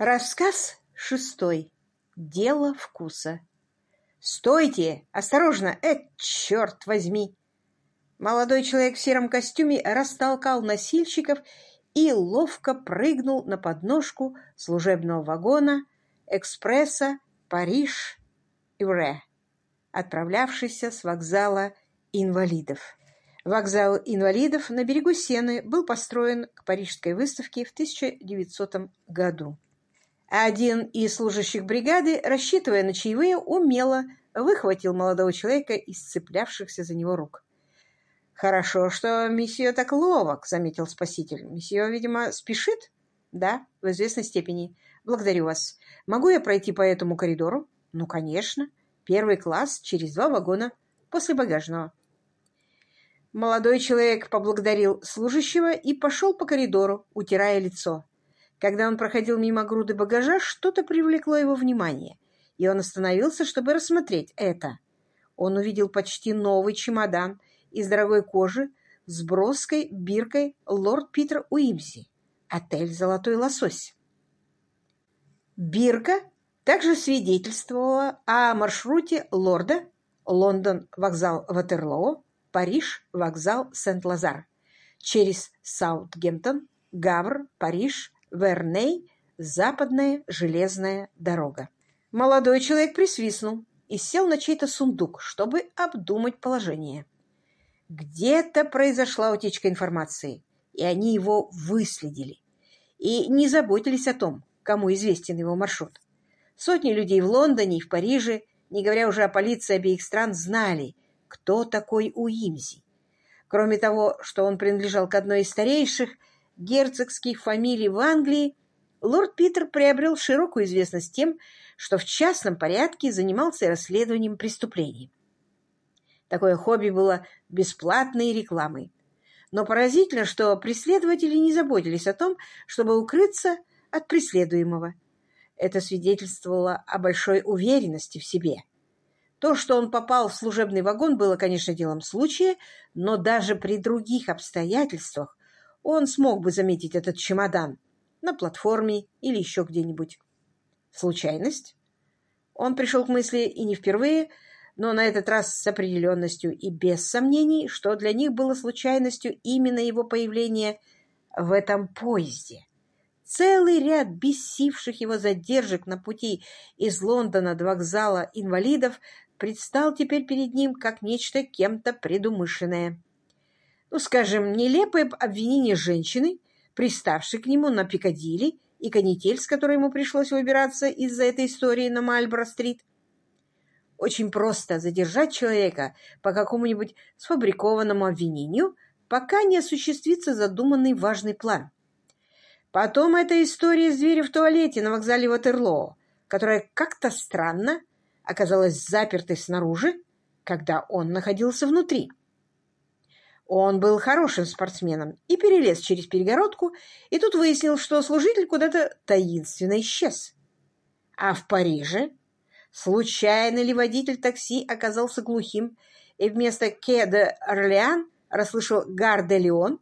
Рассказ шестой. Дело вкуса. «Стойте! Осторожно! Э, черт возьми!» Молодой человек в сером костюме растолкал носильщиков и ловко прыгнул на подножку служебного вагона экспресса Париж-Юре, отправлявшийся с вокзала инвалидов. Вокзал инвалидов на берегу Сены был построен к Парижской выставке в 1900 году. Один из служащих бригады, рассчитывая на чаевые, умело выхватил молодого человека из цеплявшихся за него рук. «Хорошо, что месье так ловок», — заметил спаситель. «Месье, видимо, спешит?» «Да, в известной степени. Благодарю вас. Могу я пройти по этому коридору?» «Ну, конечно. Первый класс через два вагона после багажного». Молодой человек поблагодарил служащего и пошел по коридору, утирая лицо. Когда он проходил мимо груды багажа, что-то привлекло его внимание, и он остановился, чтобы рассмотреть это. Он увидел почти новый чемодан из дорогой кожи с броской биркой «Лорд Питер Уимси», отель «Золотой лосось». Бирка также свидетельствовала о маршруте лорда Лондон, вокзал Ватерлоо, Париж, вокзал Сент-Лазар, через Саутгемптон, Гавр, Париж, Верней – западная железная дорога. Молодой человек присвистнул и сел на чей-то сундук, чтобы обдумать положение. Где-то произошла утечка информации, и они его выследили. И не заботились о том, кому известен его маршрут. Сотни людей в Лондоне и в Париже, не говоря уже о полиции обеих стран, знали, кто такой Уимзи. Кроме того, что он принадлежал к одной из старейших – герцогских фамилий в Англии, лорд Питер приобрел широкую известность тем, что в частном порядке занимался расследованием преступлений. Такое хобби было бесплатной рекламой. Но поразительно, что преследователи не заботились о том, чтобы укрыться от преследуемого. Это свидетельствовало о большой уверенности в себе. То, что он попал в служебный вагон, было, конечно, делом случая, но даже при других обстоятельствах он смог бы заметить этот чемодан на платформе или еще где-нибудь. Случайность? Он пришел к мысли и не впервые, но на этот раз с определенностью и без сомнений, что для них было случайностью именно его появление в этом поезде. Целый ряд бесивших его задержек на пути из Лондона до вокзала инвалидов предстал теперь перед ним как нечто кем-то предумышленное ну, скажем, нелепое обвинение женщины, приставшей к нему на Пикадилли, и канитель, с которой ему пришлось выбираться из-за этой истории на Мальборо-стрит. Очень просто задержать человека по какому-нибудь сфабрикованному обвинению, пока не осуществится задуманный важный план. Потом эта история с дверью в туалете на вокзале Ватерлоо, которая как-то странно оказалась запертой снаружи, когда он находился внутри. Он был хорошим спортсменом и перелез через перегородку, и тут выяснил, что служитель куда-то таинственно исчез. А в Париже? Случайно ли водитель такси оказался глухим и вместо «Ке Орлеан» расслышал «Гар де Леон»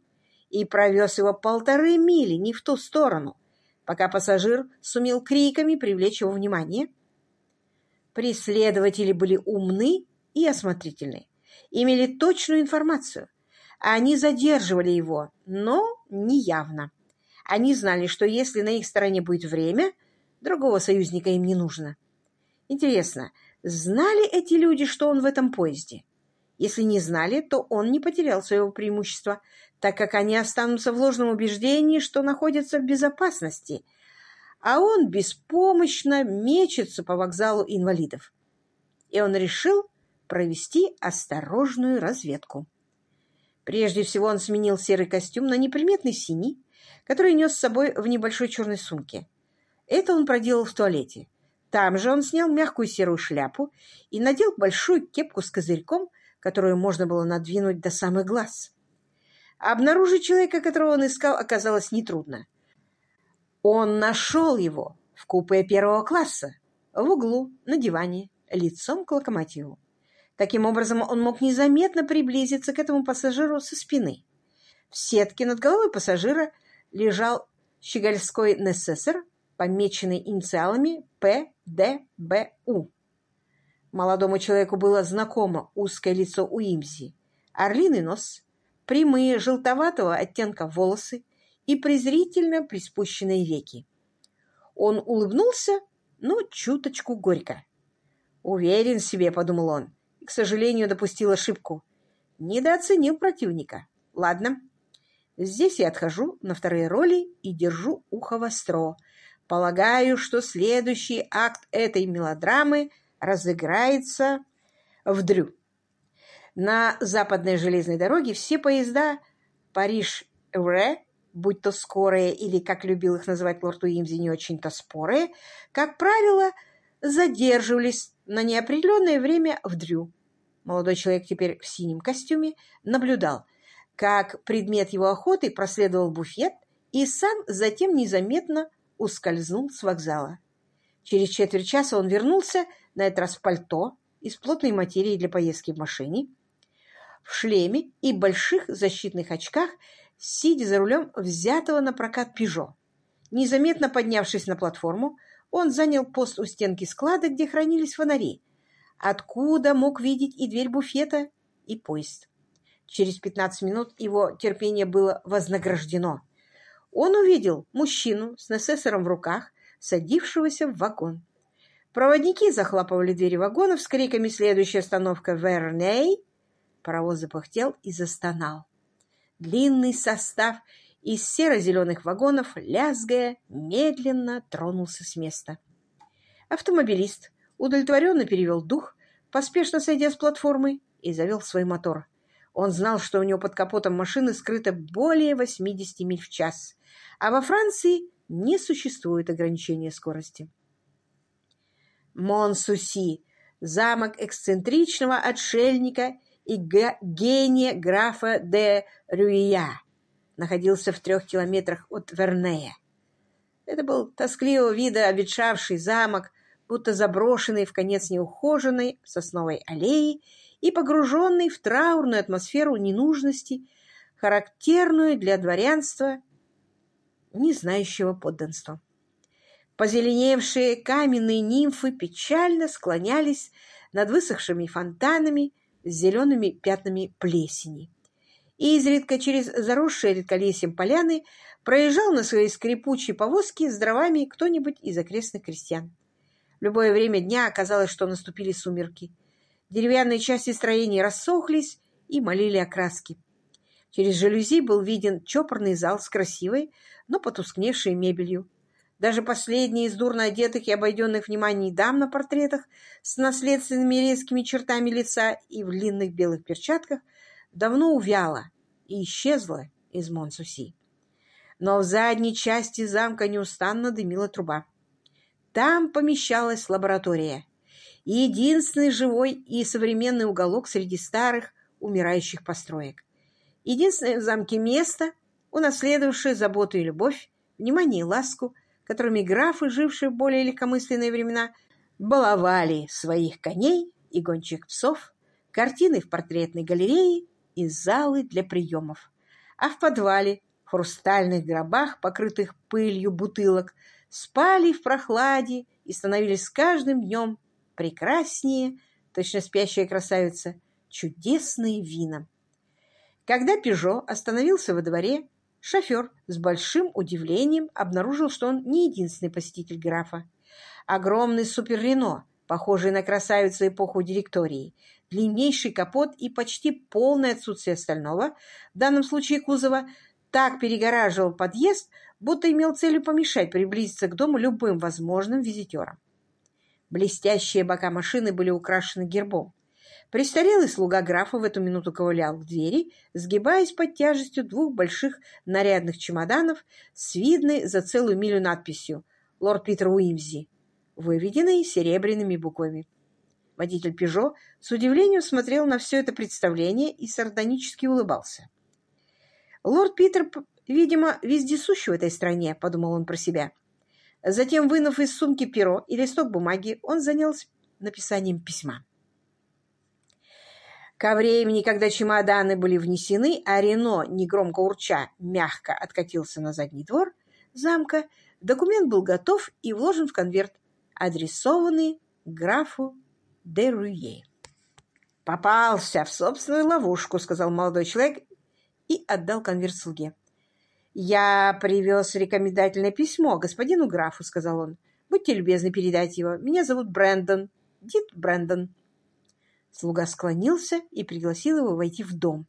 и провез его полторы мили не в ту сторону, пока пассажир сумел криками привлечь его внимание? Преследователи были умны и осмотрительны, имели точную информацию – они задерживали его, но не явно. Они знали, что если на их стороне будет время, другого союзника им не нужно. Интересно, знали эти люди, что он в этом поезде? Если не знали, то он не потерял своего преимущества, так как они останутся в ложном убеждении, что находятся в безопасности, а он беспомощно мечется по вокзалу инвалидов. И он решил провести осторожную разведку. Прежде всего он сменил серый костюм на неприметный синий, который нес с собой в небольшой черной сумке. Это он проделал в туалете. Там же он снял мягкую серую шляпу и надел большую кепку с козырьком, которую можно было надвинуть до самых глаз. Обнаружить человека, которого он искал, оказалось нетрудно. Он нашел его в купе первого класса, в углу, на диване, лицом к локомотиву. Таким образом, он мог незаметно приблизиться к этому пассажиру со спины. В сетке над головой пассажира лежал щегольской несессор, помеченный инициалами ПДБУ. Молодому человеку было знакомо узкое лицо Уимзи, орлиный нос, прямые желтоватого оттенка волосы и презрительно приспущенные веки. Он улыбнулся, но чуточку горько. «Уверен себе», — подумал он, к сожалению, допустил ошибку. Недооценил противника. «Ладно, здесь я отхожу на вторые роли и держу ухо востро. Полагаю, что следующий акт этой мелодрамы разыграется в Дрю. На западной железной дороге все поезда Париж-Эвре, будь то скорые или, как любил их называть лорд Уимзи, не очень-то спорые, как правило, задерживались на неопределенное время в Дрю. Молодой человек теперь в синем костюме наблюдал, как предмет его охоты проследовал буфет и сам затем незаметно ускользнул с вокзала. Через четверть часа он вернулся на этот раз в пальто из плотной материи для поездки в машине, в шлеме и больших защитных очках, сидя за рулем взятого на прокат «Пежо». Незаметно поднявшись на платформу, он занял пост у стенки склада, где хранились фонари, откуда мог видеть и дверь буфета, и поезд. Через 15 минут его терпение было вознаграждено. Он увидел мужчину с несессором в руках, садившегося в вагон. Проводники захлопывали двери вагонов с криками «Следующая остановка Верней!» Паровоз запахтел и застонал. Длинный состав из серо-зеленых вагонов, лязгая, медленно тронулся с места. Автомобилист удовлетворенно перевел дух, поспешно сойдя с платформы, и завел свой мотор. Он знал, что у него под капотом машины скрыто более 80 миль в час, а во Франции не существует ограничения скорости. Монсуси, замок эксцентричного отшельника и гения графа де Рюия, находился в трех километрах от Вернея. Это был тоскливого вида обветшавший замок, будто заброшенный в конец неухоженной сосновой аллеи и погруженный в траурную атмосферу ненужности, характерную для дворянства, не знающего подданства. Позеленевшие каменные нимфы печально склонялись над высохшими фонтанами с зелеными пятнами плесени. И изредка через заросшие редколесьем поляны проезжал на своей скрипучей повозке с дровами кто-нибудь из окрестных крестьян. В любое время дня оказалось, что наступили сумерки. Деревянные части строений рассохлись и молили о краске. Через жалюзи был виден чопорный зал с красивой, но потускневшей мебелью. Даже последние из дурно одетых и обойденных вниманием дам на портретах с наследственными резкими чертами лица и в длинных белых перчатках давно увяла и исчезла из Монсуси. Но в задней части замка неустанно дымила труба. Там помещалась лаборатория, единственный живой и современный уголок среди старых умирающих построек. Единственное в замке место, унаследовавшее заботу и любовь, внимание и ласку, которыми графы, жившие в более легкомысленные времена, баловали своих коней и гончих псов, картины в портретной галерее и залы для приемов. А в подвале, в хрустальных гробах, покрытых пылью бутылок, спали в прохладе и становились с каждым днем прекраснее, точно спящая красавица, чудесные вина. Когда Пежо остановился во дворе, Шофер с большим удивлением обнаружил, что он не единственный посетитель графа. Огромный супер-рено, похожий на красавицу эпоху директории, длиннейший капот и почти полное отсутствие остального, в данном случае кузова, так перегораживал подъезд, будто имел целью помешать приблизиться к дому любым возможным визитерам. Блестящие бока машины были украшены гербом. Престарелый слуга графа в эту минуту ковылял к двери, сгибаясь под тяжестью двух больших нарядных чемоданов с видной за целую милю надписью «Лорд Питер Уимзи», выведенной серебряными буквами. Водитель «Пежо» с удивлением смотрел на все это представление и сардонически улыбался. «Лорд Питер, видимо, вездесущий в этой стране», — подумал он про себя. Затем, вынув из сумки перо и листок бумаги, он занялся написанием письма. Ко времени, когда чемоданы были внесены, а Рено, негромко урча, мягко откатился на задний двор замка, Документ был готов и вложен в конверт, адресованный графу де Руе. «Попался в собственную ловушку», — сказал молодой человек и отдал конверт слуге. «Я привез рекомендательное письмо господину графу», — сказал он. «Будьте любезны передать его. Меня зовут Брэндон. Дит Брэндон». Слуга склонился и пригласил его войти в дом.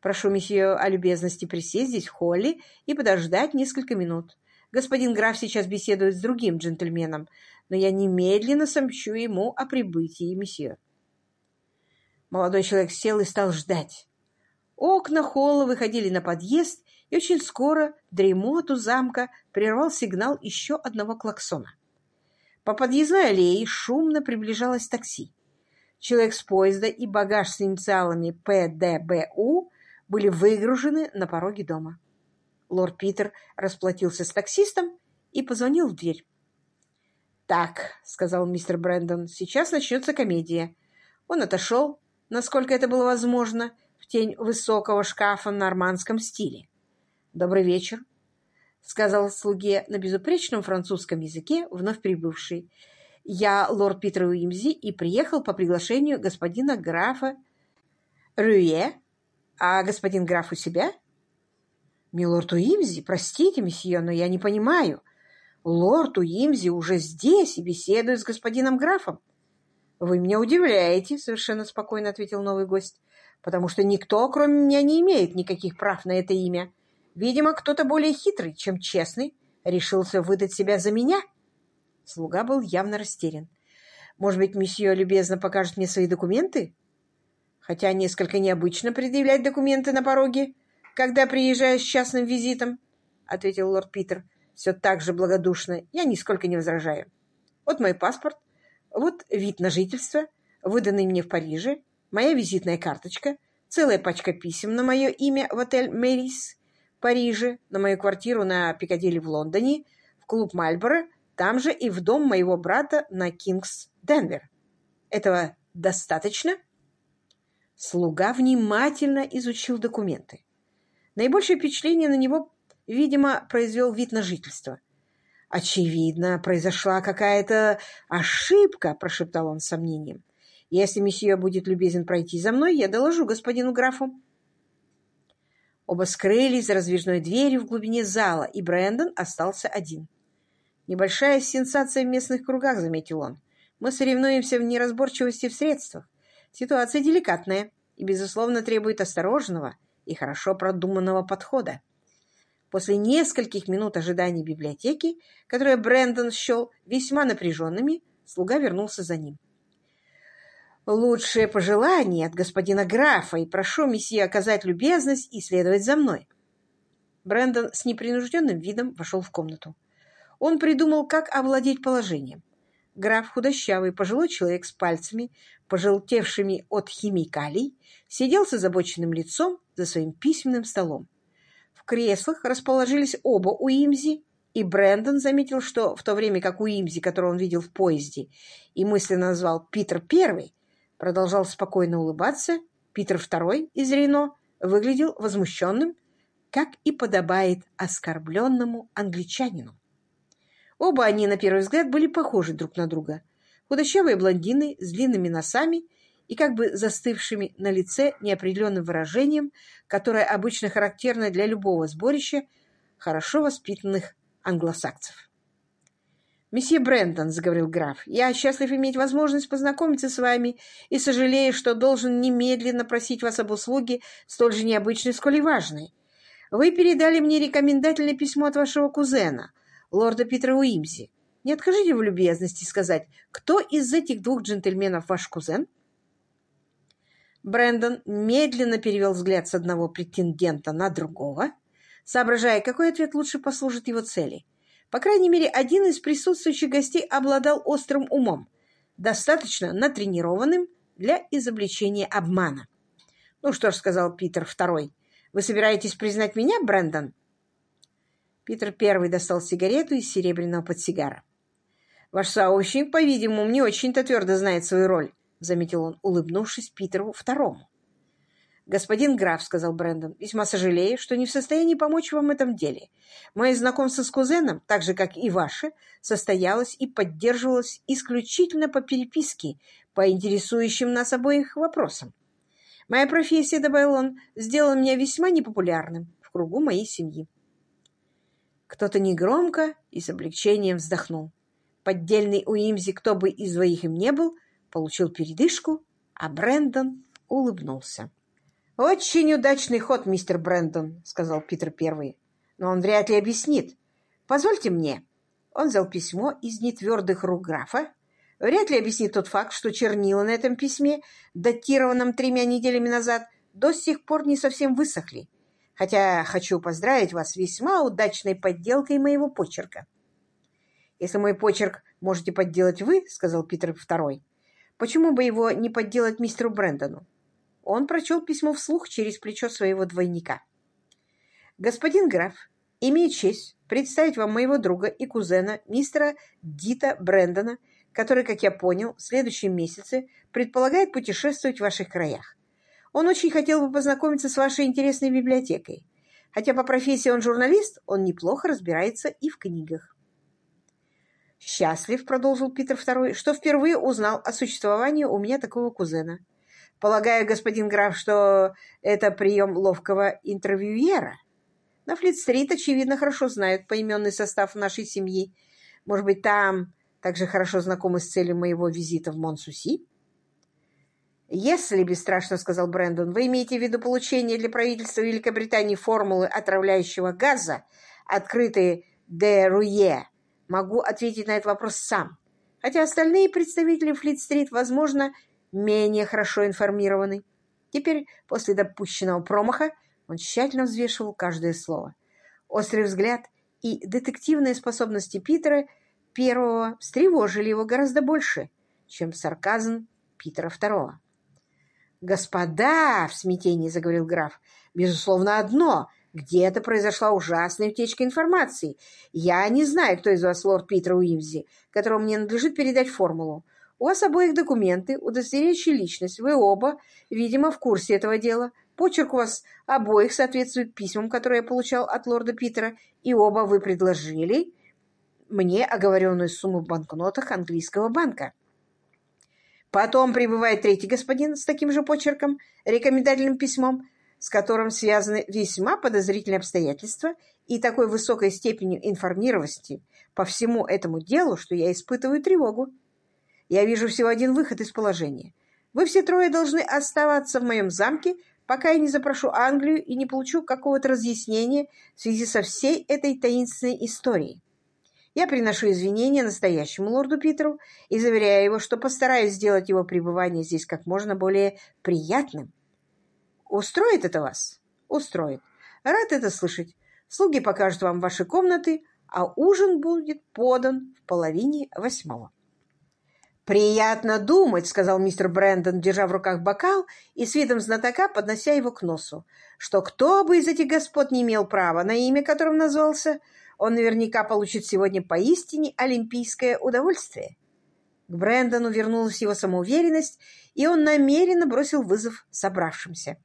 «Прошу месье о любезности присесть здесь в холле и подождать несколько минут. Господин граф сейчас беседует с другим джентльменом, но я немедленно сообщу ему о прибытии месье». Молодой человек сел и стал ждать. Окна холла выходили на подъезд, и очень скоро дремоту замка прервал сигнал еще одного клаксона. По подъездной аллее шумно приближалось такси. Человек с поезда и багаж с инициалами ПДБУ были выгружены на пороге дома. Лорд Питер расплатился с таксистом и позвонил в дверь. «Так», — сказал мистер Брэндон, — «сейчас начнется комедия». Он отошел, насколько это было возможно, в тень высокого шкафа в нормандском стиле. «Добрый вечер», — сказал слуге на безупречном французском языке, вновь прибывший. «Я лорд Питер Уимзи и приехал по приглашению господина графа Рюе. А господин граф у себя?» «Милорд Уимзи, простите, месье, но я не понимаю. Лорд Уимзи уже здесь и беседует с господином графом. «Вы меня удивляете», — совершенно спокойно ответил новый гость, «потому что никто, кроме меня, не имеет никаких прав на это имя. Видимо, кто-то более хитрый, чем честный, решился выдать себя за меня». Слуга был явно растерян. «Может быть, месье любезно покажет мне свои документы?» «Хотя несколько необычно предъявлять документы на пороге, когда приезжаешь с частным визитом», — ответил лорд Питер. «Все так же благодушно. Я нисколько не возражаю. Вот мой паспорт, вот вид на жительство, выданный мне в Париже, моя визитная карточка, целая пачка писем на мое имя в отель «Мэрис» в Париже, на мою квартиру на Пикадилли в Лондоне, в клуб «Мальборо», там же и в дом моего брата на Кингс, Денвер. Этого достаточно? Слуга внимательно изучил документы. Наибольшее впечатление на него, видимо, произвел вид на жительство – «Очевидно, произошла какая-то ошибка», — прошептал он с сомнением. «Если месье будет любезен пройти за мной, я доложу господину графу». Оба скрылись за раздвижной дверью в глубине зала, и Брэндон остался один. «Небольшая сенсация в местных кругах», — заметил он. «Мы соревнуемся в неразборчивости в средствах. Ситуация деликатная и, безусловно, требует осторожного и хорошо продуманного подхода. После нескольких минут ожидания библиотеки, которые Брэндон счел весьма напряженными, слуга вернулся за ним. «Лучшее пожелание от господина графа, и прошу месье оказать любезность и следовать за мной». Брэндон с непринужденным видом вошел в комнату. Он придумал, как овладеть положением. Граф, худощавый, пожилой человек с пальцами, пожелтевшими от химикалий, сидел с озабоченным лицом за своим письменным столом креслах расположились оба Уимзи, и Брэндон заметил, что в то время как Уимзи, которого он видел в поезде и мысленно назвал Питер Первый, продолжал спокойно улыбаться, Питер Второй из Рено выглядел возмущенным, как и подобает оскорбленному англичанину. Оба они, на первый взгляд, были похожи друг на друга. Худощавые блондины с длинными носами и как бы застывшими на лице неопределенным выражением, которое обычно характерно для любого сборища хорошо воспитанных англосаксов. «Месье Брентон», — заговорил граф, — «я счастлив иметь возможность познакомиться с вами и сожалею, что должен немедленно просить вас об услуге столь же необычной, сколь и важной. Вы передали мне рекомендательное письмо от вашего кузена, лорда Питера Уимзи. Не откажите в любезности сказать, кто из этих двух джентльменов ваш кузен?» Брэндон медленно перевел взгляд с одного претендента на другого, соображая, какой ответ лучше послужит его цели. По крайней мере, один из присутствующих гостей обладал острым умом, достаточно натренированным для изобличения обмана. «Ну что ж», — сказал Питер второй, — «вы собираетесь признать меня, Брэндон?» Питер первый достал сигарету из серебряного подсигара. «Ваш сообщник, по-видимому, не очень-то твердо знает свою роль», — заметил он, улыбнувшись Питеру второму. «Господин граф», — сказал Брэндон, — «весьма сожалею, что не в состоянии помочь вам в этом деле. Мое знакомство с кузеном, так же, как и ваше, состоялось и поддерживалось исключительно по переписке по интересующим нас обоих вопросам. Моя профессия, — добавил он, — сделала меня весьма непопулярным в кругу моей семьи». Кто-то негромко и с облегчением вздохнул. Поддельный Уимзи, кто бы из двоих им не был, получил передышку, а Брэндон улыбнулся. «Очень удачный ход, мистер Брэндон», — сказал Питер Первый. «Но он вряд ли объяснит. Позвольте мне». Он взял письмо из нетвердых рук графа. Вряд ли объяснит тот факт, что чернила на этом письме, датированном тремя неделями назад, до сих пор не совсем высохли. Хотя хочу поздравить вас с весьма удачной подделкой моего почерка. «Если мой почерк можете подделать вы, — сказал Питер Второй, — почему бы его не подделать мистеру Брэндону? Он прочел письмо вслух через плечо своего двойника. «Господин граф, имею честь представить вам моего друга и кузена, мистера Дита Брэндона, который, как я понял, в следующем месяце предполагает путешествовать в ваших краях. Он очень хотел бы познакомиться с вашей интересной библиотекой. Хотя по профессии он журналист, он неплохо разбирается и в книгах. «Счастлив», — продолжил Питер II, — «что впервые узнал о существовании у меня такого кузена. Полагаю, господин граф, что это прием ловкого интервьюера. На Флит-стрит, очевидно, хорошо знают поименный состав нашей семьи. Может быть, там также хорошо знакомы с целью моего визита в Монсуси? «Если, — бесстрашно сказал Брэндон, — вы имеете в виду получение для правительства Великобритании формулы отравляющего газа, открытой де Руе, могу ответить на этот вопрос сам. Хотя остальные представители Флит-стрит, возможно, менее хорошо информированы. Теперь, после допущенного промаха, он тщательно взвешивал каждое слово. Острый взгляд и детективные способности Питера первого встревожили его гораздо больше, чем сарказм Питера второго. «Господа!» — в смятении заговорил граф. «Безусловно, одно. Где-то произошла ужасная утечка информации. Я не знаю, кто из вас лорд Питер Уимзи, которому мне надлежит передать формулу. У вас обоих документы, удостоверяющие личность. Вы оба, видимо, в курсе этого дела. Почерк у вас обоих соответствует письмам, которые я получал от лорда Питера, и оба вы предложили мне оговоренную сумму в банкнотах английского банка. Потом прибывает третий господин с таким же почерком, рекомендательным письмом, с которым связаны весьма подозрительные обстоятельства и такой высокой степенью информированности по всему этому делу, что я испытываю тревогу. Я вижу всего один выход из положения. Вы все трое должны оставаться в моем замке, пока я не запрошу Англию и не получу какого-то разъяснения в связи со всей этой таинственной историей. Я приношу извинения настоящему лорду Питеру и заверяю его, что постараюсь сделать его пребывание здесь как можно более приятным. Устроит это вас? Устроит. Рад это слышать. Слуги покажут вам ваши комнаты, а ужин будет подан в половине восьмого. «Приятно думать», — сказал мистер Брэндон, держа в руках бокал и с видом знатока поднося его к носу, «что кто бы из этих господ не имел права на имя, которым назвался, он наверняка получит сегодня поистине олимпийское удовольствие». К Брэндону вернулась его самоуверенность, и он намеренно бросил вызов собравшимся.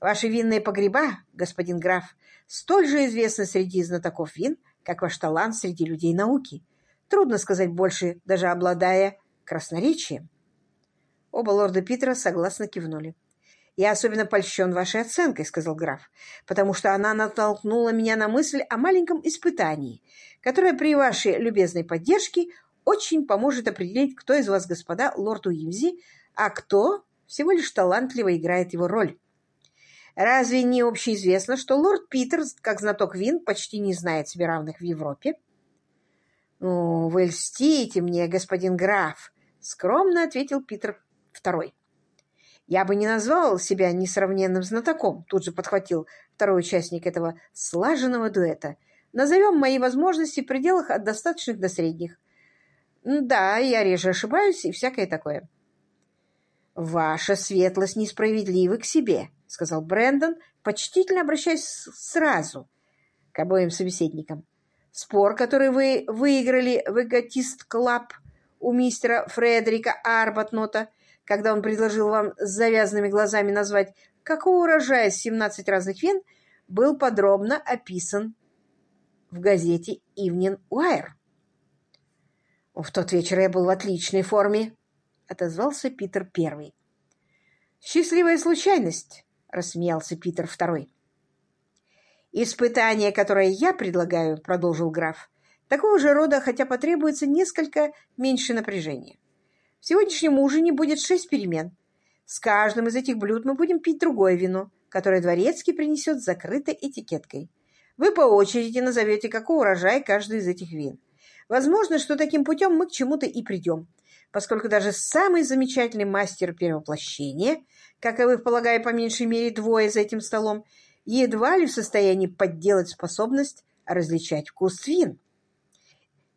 «Ваши винные погреба, господин граф, столь же известны среди знатоков вин, как ваш талант среди людей науки. Трудно сказать больше, даже обладая красноречием. Оба лорда Питера согласно кивнули. «Я особенно польщен вашей оценкой», — сказал граф, «потому что она натолкнула меня на мысль о маленьком испытании, которое при вашей любезной поддержке очень поможет определить, кто из вас, господа, лорд Уимзи, а кто всего лишь талантливо играет его роль. Разве не общеизвестно, что лорд Питер, как знаток вин, почти не знает себе равных в Европе? «Ну, вы льстите мне, господин граф», скромно ответил Питер второй. «Я бы не назвал себя несравненным знатоком», тут же подхватил второй участник этого слаженного дуэта. «Назовем мои возможности в пределах от достаточных до средних. Да, я реже ошибаюсь и всякое такое». «Ваша светлость несправедливы к себе», — сказал Брэндон, почтительно обращаясь сразу к обоим собеседникам. «Спор, который вы выиграли в Эготист Клаб, у мистера Фредерика Арбатнота, когда он предложил вам с завязанными глазами назвать какого урожая 17 разных вин был подробно описан в газете «Ивнин Уайр». «В тот вечер я был в отличной форме», — отозвался Питер Первый. «Счастливая случайность», — рассмеялся Питер Второй. «Испытание, которое я предлагаю», — продолжил граф, — «такого же рода, хотя потребуется несколько меньше напряжения. В сегодняшнем ужине будет шесть перемен. С каждым из этих блюд мы будем пить другое вино, которое дворецкий принесет с закрытой этикеткой. Вы по очереди назовете, какой урожай каждый из этих вин. Возможно, что таким путем мы к чему-то и придем, поскольку даже самый замечательный мастер перевоплощения, каковых, полагаю, по меньшей мере двое за этим столом, едва ли в состоянии подделать способность различать вкус вин.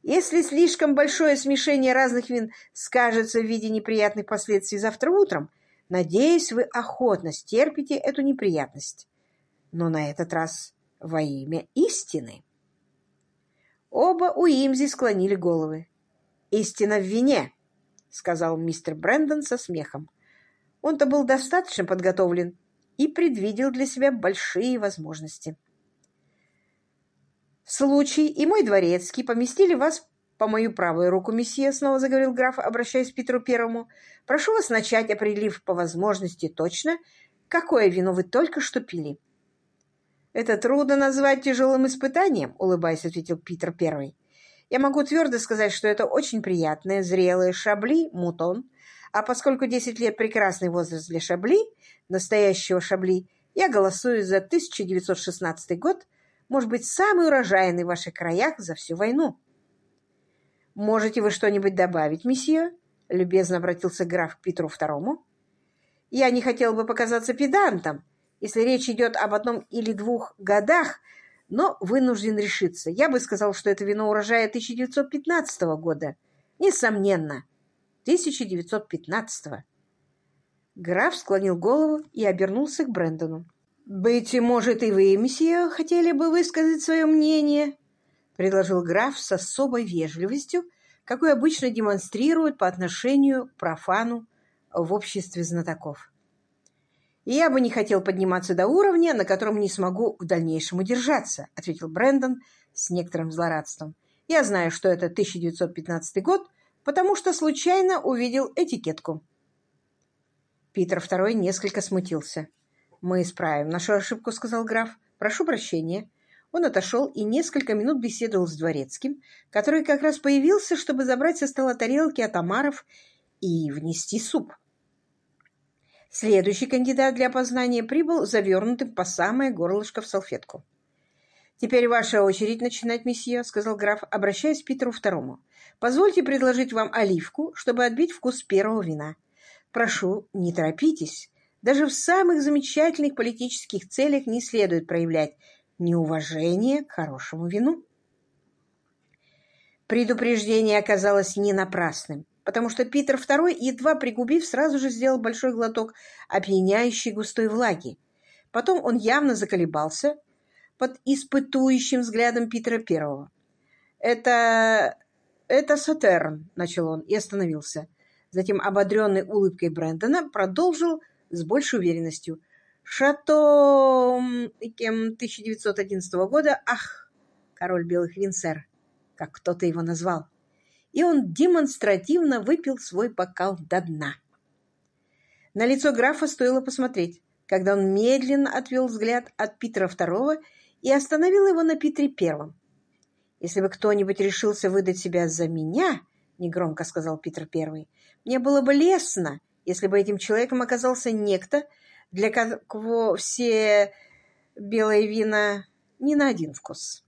Если слишком большое смешение разных вин скажется в виде неприятных последствий завтра утром, надеюсь, вы охотно стерпите эту неприятность. Но на этот раз во имя истины. Оба Уимзи склонили головы. «Истина в вине», — сказал мистер Брэндон со смехом. Он-то был достаточно подготовлен и предвидел для себя большие возможности. «Случай и мой дворецкий поместили вас по мою правую руку, месье», — снова заговорил граф, обращаясь к Питеру Первому. «Прошу вас начать, определив по возможности точно, какое вино вы только что пили». «Это трудно назвать тяжелым испытанием», — улыбаясь, ответил Питер Первый. «Я могу твердо сказать, что это очень приятное, зрелое шабли, мутон, а поскольку 10 лет — прекрасный возраст для шабли, настоящего шабли, я голосую за 1916 год, может быть, самый урожайный в ваших краях за всю войну». «Можете вы что-нибудь добавить, месье?» — любезно обратился граф к Питеру Второму. «Я не хотел бы показаться педантом, если речь идет об одном или двух годах, но вынужден решиться. Я бы сказал, что это вино урожая 1915 года. Несомненно, 1915 Граф склонил голову и обернулся к Брэндону. «Быть может, и вы, месье, хотели бы высказать свое мнение?» предложил граф с особой вежливостью, какой обычно демонстрируют по отношению к профану в обществе знатоков я бы не хотел подниматься до уровня, на котором не смогу в дальнейшем удержаться», — ответил Брэндон с некоторым злорадством. «Я знаю, что это 1915 год, потому что случайно увидел этикетку». Питер II несколько смутился. «Мы исправим нашу ошибку», — сказал граф. «Прошу прощения». Он отошел и несколько минут беседовал с дворецким, который как раз появился, чтобы забрать со стола тарелки от омаров и внести суп. Следующий кандидат для опознания прибыл завернутым по самое горлышко в салфетку. «Теперь ваша очередь начинать, месье», — сказал граф, обращаясь к Питеру Второму. «Позвольте предложить вам оливку, чтобы отбить вкус первого вина. Прошу, не торопитесь. Даже в самых замечательных политических целях не следует проявлять неуважение к хорошему вину». Предупреждение оказалось не напрасным потому что Питер II, едва пригубив, сразу же сделал большой глоток опьяняющей густой влаги. Потом он явно заколебался под испытующим взглядом Питера Первого. «Это... это Сатерн», — начал он и остановился. Затем, ободренный улыбкой Брэндона, продолжил с большей уверенностью. «Шато... 1911 года... Ах, король белых вин, сэр, как кто-то его назвал» и он демонстративно выпил свой бокал до дна. На лицо графа стоило посмотреть, когда он медленно отвел взгляд от Питера II и остановил его на Питере Первом. «Если бы кто-нибудь решился выдать себя за меня, — негромко сказал Питер Первый, — мне было бы лестно, если бы этим человеком оказался некто, для кого все белые вина не на один вкус.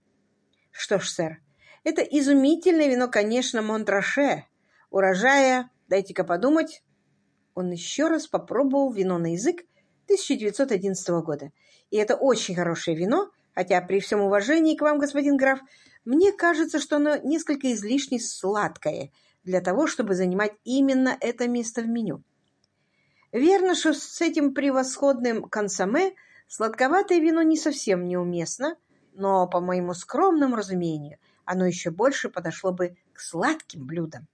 Что ж, сэр, это изумительное вино, конечно, Монтраше. Урожая, дайте-ка подумать. Он еще раз попробовал вино на язык 1911 года. И это очень хорошее вино, хотя при всем уважении к вам, господин граф, мне кажется, что оно несколько излишне сладкое для того, чтобы занимать именно это место в меню. Верно, что с этим превосходным консоме сладковатое вино не совсем неуместно, но, по моему скромному разумению, оно еще больше подошло бы к сладким блюдам.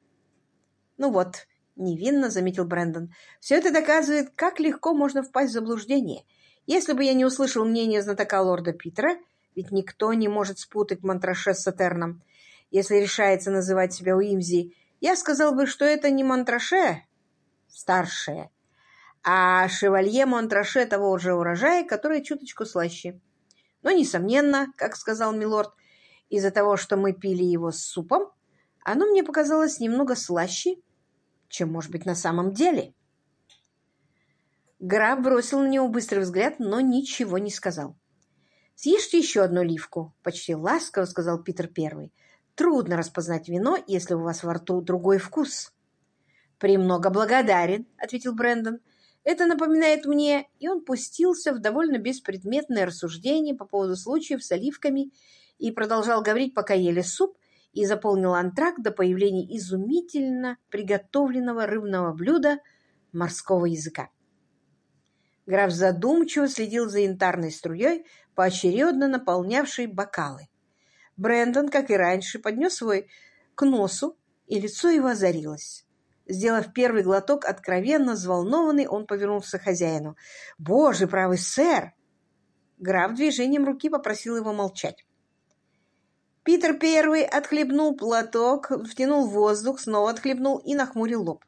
Ну вот, невинно заметил Брэндон, все это доказывает, как легко можно впасть в заблуждение, Если бы я не услышал мнение знатока лорда Питера, ведь никто не может спутать Монтраше с Сатерном, если решается называть себя Уимзи, я сказал бы, что это не Монтраше, старшее, а шевалье Монтраше того же урожая, который чуточку слаще. Но, несомненно, как сказал милорд, из-за того, что мы пили его с супом, оно мне показалось немного слаще, чем, может быть, на самом деле. Граф бросил на него быстрый взгляд, но ничего не сказал. «Съешьте еще одну ливку», — почти ласково сказал Питер Первый. «Трудно распознать вино, если у вас во рту другой вкус». «Премного благодарен», — ответил Брэндон. «Это напоминает мне...» И он пустился в довольно беспредметное рассуждение по поводу случаев с оливками и продолжал говорить, пока ели суп, и заполнил антракт до появления изумительно приготовленного рыбного блюда морского языка. Граф задумчиво следил за янтарной струей, поочередно наполнявшей бокалы. Брендон, как и раньше, поднес свой к носу, и лицо его озарилось. Сделав первый глоток, откровенно взволнованный, он повернулся к хозяину. «Боже, правый сэр!» Граф движением руки попросил его молчать. Питер первый отхлебнул платок, втянул воздух, снова отхлебнул и нахмурил лоб.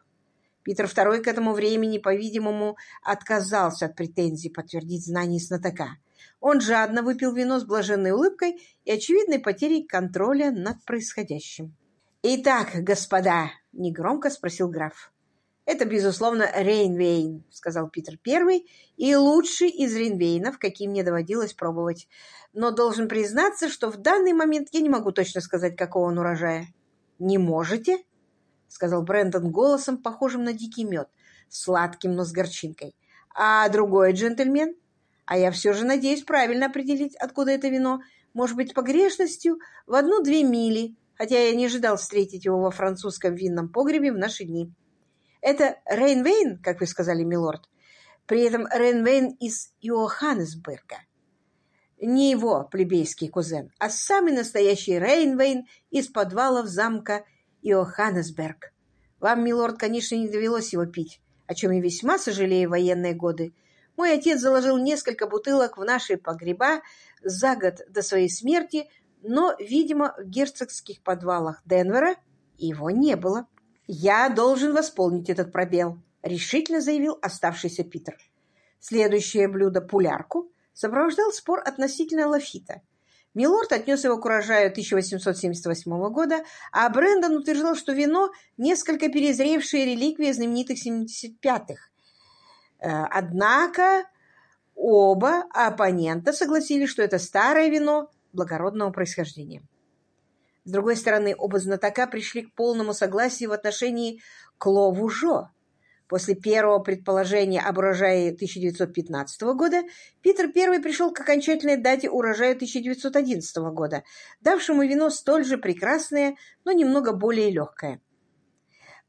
Питер II к этому времени, по-видимому, отказался от претензий подтвердить знания знатока. Он жадно выпил вино с блаженной улыбкой и очевидной потерей контроля над происходящим. «Итак, господа», — негромко спросил граф. «Это, безусловно, Рейнвейн», — сказал Питер Первый, «и лучший из Рейнвейнов, какие мне доводилось пробовать. Но должен признаться, что в данный момент я не могу точно сказать, какого он урожая». «Не можете?» — сказал Брэндон голосом, похожим на дикий мед, сладким, но с горчинкой. «А другой джентльмен? А я все же надеюсь правильно определить, откуда это вино. Может быть, погрешностью в одну-две мили, хотя я не ожидал встретить его во французском винном погребе в наши дни. Это Рейнвейн, как вы сказали, милорд. При этом Рейнвейн из Йоханнесберга. Не его плебейский кузен, а самый настоящий Рейнвейн из подвалов замка Иоханнесберг. Вам, милорд, конечно, не довелось его пить, о чем я весьма сожалею военные годы. Мой отец заложил несколько бутылок в наши погреба за год до своей смерти, но, видимо, в герцогских подвалах Денвера его не было. «Я должен восполнить этот пробел», — решительно заявил оставшийся Питер. Следующее блюдо, пулярку, сопровождал спор относительно лафита. Милорд отнес его к урожаю 1878 года, а Брэндон утверждал, что вино – несколько перезревшая реликвия знаменитых 75-х. Э, однако оба оппонента согласились, что это старое вино благородного происхождения. С другой стороны, оба знатока пришли к полному согласию в отношении Клову Жо, После первого предположения об урожае 1915 года Питер I пришел к окончательной дате урожая 1911 года, давшему вино столь же прекрасное, но немного более легкое.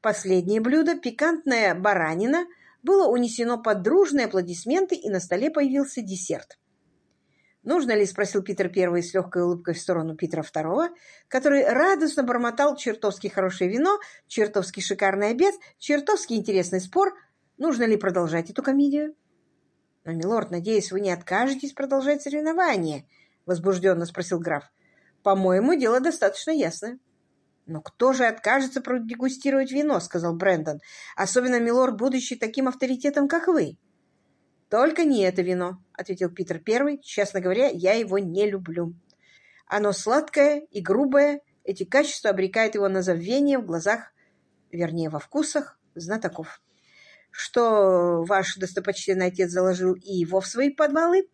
Последнее блюдо, пикантная баранина, было унесено под дружные аплодисменты, и на столе появился десерт. «Нужно ли?» — спросил Питер Первый с легкой улыбкой в сторону Питера Второго, который радостно бормотал чертовски хорошее вино, чертовски шикарный обед, чертовски интересный спор. Нужно ли продолжать эту комедию? «Но, милорд, надеюсь, вы не откажетесь продолжать соревнование?» — возбужденно спросил граф. «По-моему, дело достаточно ясное». «Но кто же откажется продегустировать вино?» — сказал Брэндон. «Особенно, милорд, будущий таким авторитетом, как вы». «Только не это вино», — ответил Питер Первый. «Честно говоря, я его не люблю. Оно сладкое и грубое. Эти качества обрекают его на забвение в глазах, вернее, во вкусах знатоков. Что ваш достопочтенный отец заложил и его в свои подвалы?»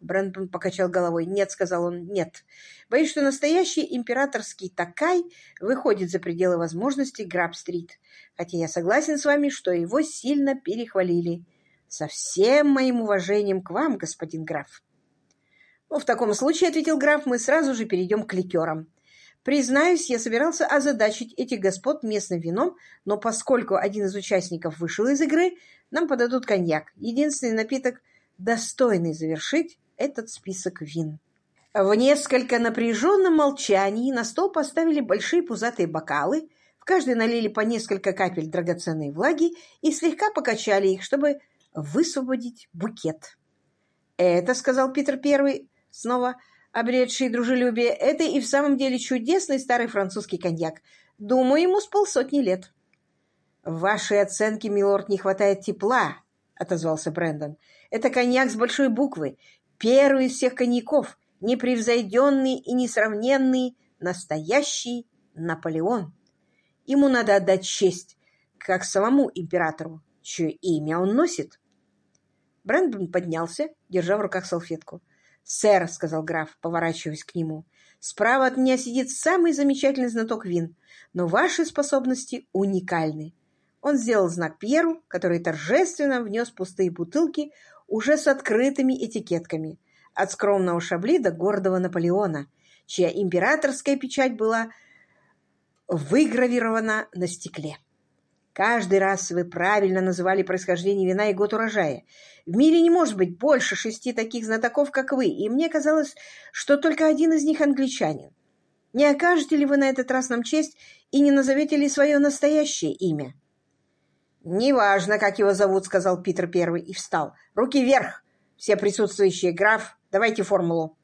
Брэндон покачал головой. «Нет», — сказал он, — «нет. Боюсь, что настоящий императорский такай выходит за пределы возможностей Граб-стрит. Хотя я согласен с вами, что его сильно перехвалили. Со всем моим уважением к вам, господин граф. Ну, в таком случае, — ответил граф, — мы сразу же перейдем к ликерам. Признаюсь, я собирался озадачить этих господ местным вином, но поскольку один из участников вышел из игры, нам подадут коньяк. Единственный напиток, достойный завершить этот список вин. В несколько напряженном молчании на стол поставили большие пузатые бокалы, в каждый налили по несколько капель драгоценной влаги и слегка покачали их, чтобы высвободить букет. Это, — сказал Питер Первый, снова обретший дружелюбие, — это и в самом деле чудесный старый французский коньяк. Думаю, ему с полсотни лет. В вашей оценке, милорд, не хватает тепла, — отозвался Брэндон. Это коньяк с большой буквы, первый из всех коньяков, непревзойденный и несравненный, настоящий Наполеон. Ему надо отдать честь, как самому императору, чье имя он носит. Брэндон поднялся, держа в руках салфетку. «Сэр», — сказал граф, поворачиваясь к нему, — «справа от меня сидит самый замечательный знаток вин, но ваши способности уникальны». Он сделал знак Пьеру, который торжественно внес пустые бутылки уже с открытыми этикетками, от скромного Шабли до гордого Наполеона, чья императорская печать была выгравирована на стекле. Каждый раз вы правильно называли происхождение вина и год урожая. В мире не может быть больше шести таких знатоков, как вы, и мне казалось, что только один из них англичанин. Не окажете ли вы на этот раз нам честь и не назовете ли свое настоящее имя? «Неважно, как его зовут», — сказал Питер Первый и встал. «Руки вверх! Все присутствующие, граф, давайте формулу».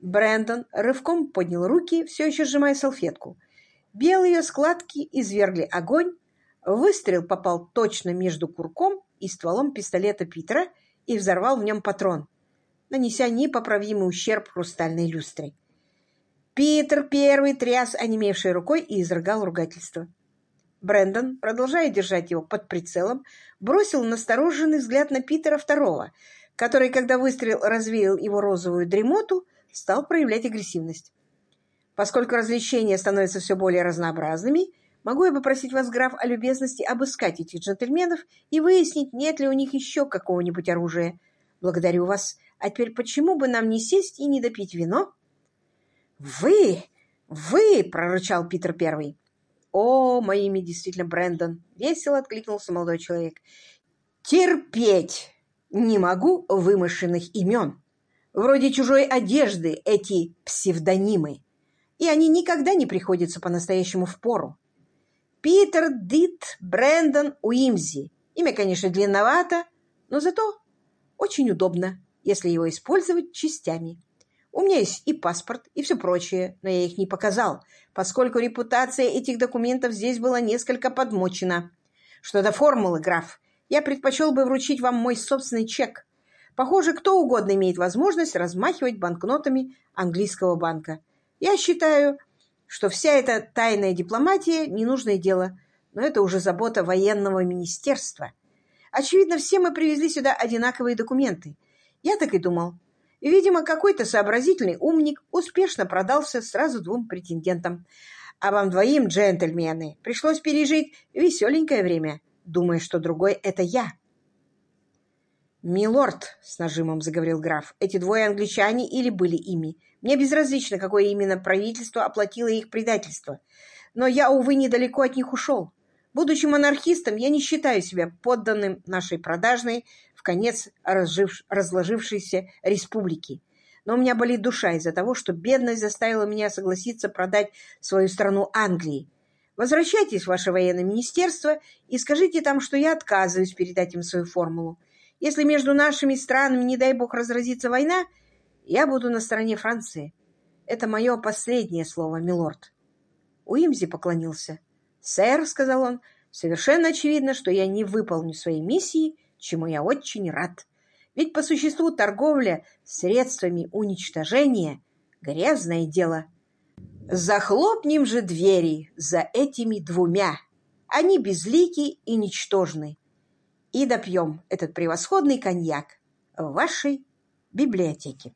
Брэндон рывком поднял руки, все еще сжимая салфетку. Белые складки извергли огонь, выстрел попал точно между курком и стволом пистолета Питера и взорвал в нем патрон, нанеся непоправимый ущерб хрустальной люстре. Питер первый тряс онемевшей рукой и изрыгал ругательство. Брэндон, продолжая держать его под прицелом, бросил настороженный взгляд на Питера второго, который, когда выстрел развеял его розовую дремоту, стал проявлять агрессивность. Поскольку развлечения становятся все более разнообразными, могу я попросить вас, граф, о любезности обыскать этих джентльменов и выяснить, нет ли у них еще какого-нибудь оружия. Благодарю вас. А теперь почему бы нам не сесть и не допить вино? «Вы! Вы!» — прорычал Питер Первый. «О, мое имя действительно Брэндон!» — весело откликнулся молодой человек. «Терпеть не могу вымышленных имен. Вроде чужой одежды эти псевдонимы и они никогда не приходятся по-настоящему в пору. Питер Дит Брэндон Уимзи. Имя, конечно, длинновато, но зато очень удобно, если его использовать частями. У меня есть и паспорт, и все прочее, но я их не показал, поскольку репутация этих документов здесь была несколько подмочена. Что до формулы, граф, я предпочел бы вручить вам мой собственный чек. Похоже, кто угодно имеет возможность размахивать банкнотами английского банка. Я считаю, что вся эта тайная дипломатия – ненужное дело, но это уже забота военного министерства. Очевидно, все мы привезли сюда одинаковые документы. Я так и думал. Видимо, какой-то сообразительный умник успешно продался сразу двум претендентам. А вам двоим, джентльмены, пришлось пережить веселенькое время, думая, что другой – это я. «Милорд», — с нажимом заговорил граф, — «эти двое англичане или были ими. Мне безразлично, какое именно правительство оплатило их предательство. Но я, увы, недалеко от них ушел. Будучи монархистом, я не считаю себя подданным нашей продажной, в конец разжив... разложившейся республики. Но у меня болит душа из-за того, что бедность заставила меня согласиться продать свою страну Англии. Возвращайтесь в ваше военное министерство и скажите там, что я отказываюсь передать им свою формулу. Если между нашими странами, не дай бог, разразится война, я буду на стороне Франции. Это мое последнее слово, милорд. Уимзи поклонился. «Сэр», — сказал он, — «совершенно очевидно, что я не выполню своей миссии, чему я очень рад. Ведь по существу торговля средствами уничтожения — грязное дело. Захлопнем же двери за этими двумя. Они безлики и ничтожны и допьем этот превосходный коньяк в вашей библиотеке.